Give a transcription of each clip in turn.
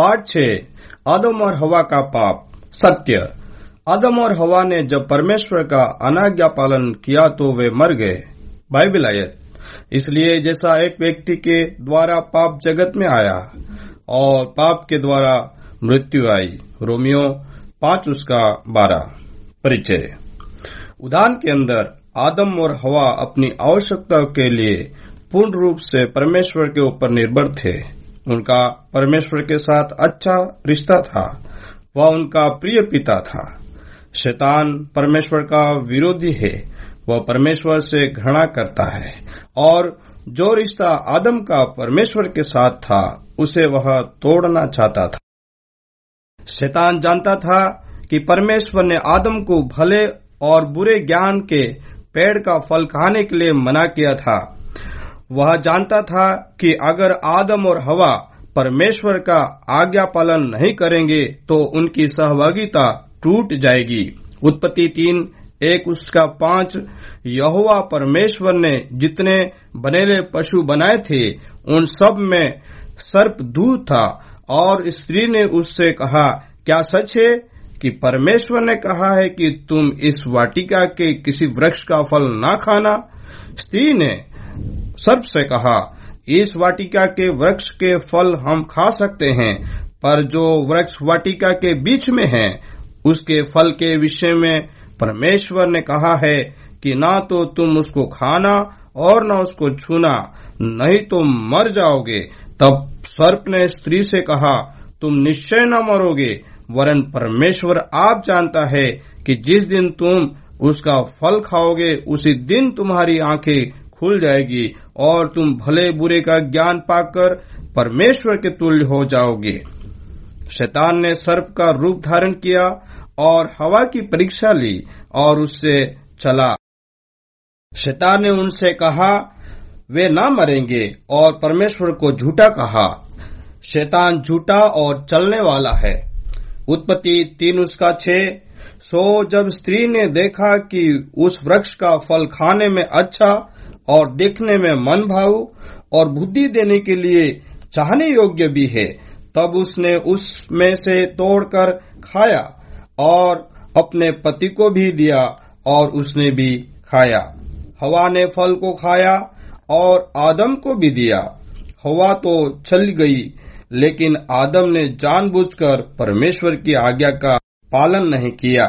पाठ छह आदम और हवा का पाप, सत्य। आदम और हवा ने जब परमेश्वर का अनाज्ञा पालन किया तो वे मर गए। बाइबल आयत, इसलिए जैसा एक व्यक्ति के द्वारा पाप जगत में आया और पाप के द्वारा मृत्यु आई, रोमियो पाँच उसका बारह, परिचय। उदाहरण के अंदर, आदम और हवा अपनी आवश्यकता के लिए पूर्ण रूप से परमेश्वर के ऊपर निर्भर थे। उनका परमेश्वर के साथ अच्छा रिश्ता था, वह उनका प्रिय पिता था। शैतान परमेश्वर का विरोधी है, वह परमेश्वर से घृणा करता है, और जो रिश्ता आदम का परमेश्वर के साथ था, उसे वह तोड़ना चाहता था। शैतान जानता था कि परमेश्वर ने आदम को भले और बुरे ज्ञान के पेड़ का फल खाने के लिए मना किया था वह जानता था कि अगर आदम और हवा परमेश्वर का आज्ञा पालन नहीं करेंगे तो उनकी सहभागिता टूट जाएगी। उत्पत्ति तीन, एक उसका पाँच, यहोवा परमेश्वर ने जितने बनेले पशु बनाए थे, उन सब में सर्प दूध था, और स्त्री ने उससे कहा, क्या सच है कि परमेश्वर ने कहा है कि तुम इस वाटिका के किसी वृक्ष का फल ना खाना? स्त्री ने सर्प से कहा, इस वाटिका के वृक्ष के फल हम खा सकते हैं, पर जो वृक्ष वाटिका के बीच में है, उसके फल के विषय में परमेश्वर ने कहा है कि ना तो तुम उसको खाना और न उसको छूना, नहीं तो मर जाओगे। तब सर्प ने स्त्री से कहा, तुम निश्चय न मरोगे, वरन परमेश्वर आप जानता है कि जिस दिन तुम उसका फल खाओगे, उसी दिन तुम्हारी आँखें खुल जाएगी और तुम भले बुरे का ज्ञान पाकर परमेश्वर के तुल्य हो जाओगे। शैतान ने सर्प का रूप धारण किया और हवा की परीक्षा ली और उससे चला। शैतान ने उनसे कहा, वे ना मरेंगे और परमेश्वर को झूठा कहा। शैतान झूठा और चलने वाला है। उत्पत्ति तीन उसका छे सो जब स्त्री ने देखा कि उस वृक्ष का फल खाने में अच्छा और देखने में मन भाव और बुद्धि देने के लिए चाहने योग्य भी है। तब उसने उसमें से तोड़कर खाया और अपने पति को भी दिया और उसने भी खाया। हवा ने फल को खाया और आदम को भी दिया। हवा तो चल गई, लेकिन आदम ने जानबूझकर परमेश्वर की आज्ञा का पालन नहीं किया।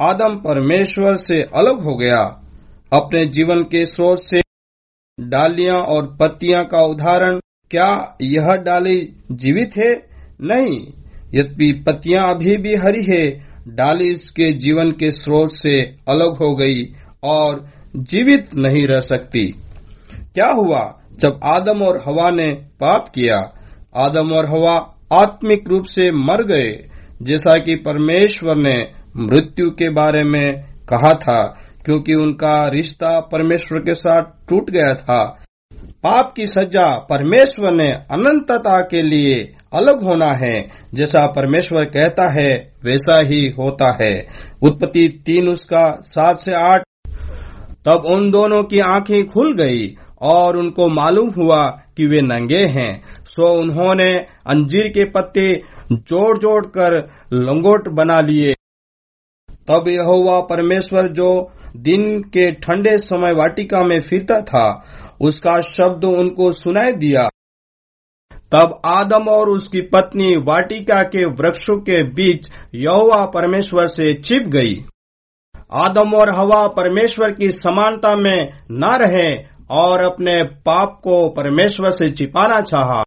आदम परमेश्वर से अलग हो गया। अपने जीवन के स्रोत से डालियाँ और पत्तियाँ का उदाहरण, क्या यह डाली जीवित है? नहीं, यद्यपि पत्तियाँ अभी भी हरी है, डाली इसके जीवन के स्रोत से अलग हो गई और जीवित नहीं रह सकती। क्या हुआ जब आदम और हवा ने पाप किया? आदम और हवा आत्मिक रूप से मर गए, जैसा कि परमेश्वर ने मृत्यु के बारे में कहा था। क्योंकि उनका रिश्ता परमेश्वर के साथ टूट गया था। पाप की सजा परमेश्वर ने अनंतता के लिए अलग होना है। जैसा परमेश्वर कहता है, वैसा ही होता है। उत्पत्ति तीन उसका सात से आठ। तब उन दोनों की आँखें खुल गई और उनको मालूम हुआ कि वे नंगे हैं। सो उन्होंने अंजीर के पत्ते जोड़ जोड़ कर लंगोट बना लिए। तब यहोवा परमेश्वर जो दिन के ठंडे समय वाटिका में फिरता था, उसका शब्द उनको सुनाई दिया। तब आदम और उसकी पत्नी वाटिका के वृक्षों के बीच यहोवा परमेश्वर से चिप गई। आदम और हवा परमेश्वर की समानता में न रहे और अपने पाप को परमेश्वर से छिपाना चाहा।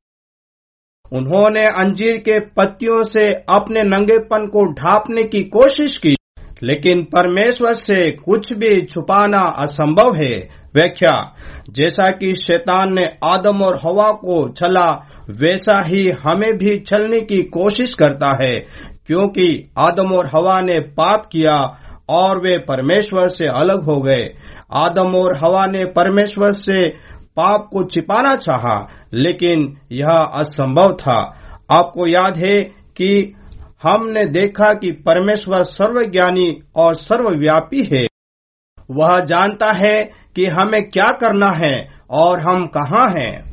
उन्होंने अंजीर के पत्तियों से अपने नंगेपन को ढांपने की कोशिश की। लेकिन परमेश्वर से कुछ भी छुपाना असंभव है। व्याख्या जैसा कि शैतान ने आदम और हवा को छला वैसा ही हमें भी छलने की कोशिश करता है क्योंकि आदम और हवा ने पाप किया और वे परमेश्वर से अलग हो गए। आदम और हवा ने परमेश्वर से पाप को छिपाना चाहा, लेकिन यह असंभव था। आपको याद है कि हमने देखा कि परमेश्वर सर्वज्ञानी और सर्वव्यापी है। वह जानता है कि हमें क्या करना है और हम कहाँ हैं।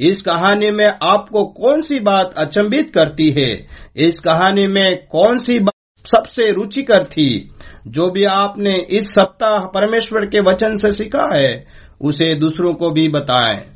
इस कहानी में आपको कौन सी बात अचंभित करती है? इस कहानी में कौन सी बात सबसे रुचिकर थी? जो भी आपने इस सप्ताह परमेश्वर के वचन से सीखा है, उसे दूसरों को भी बताएँ।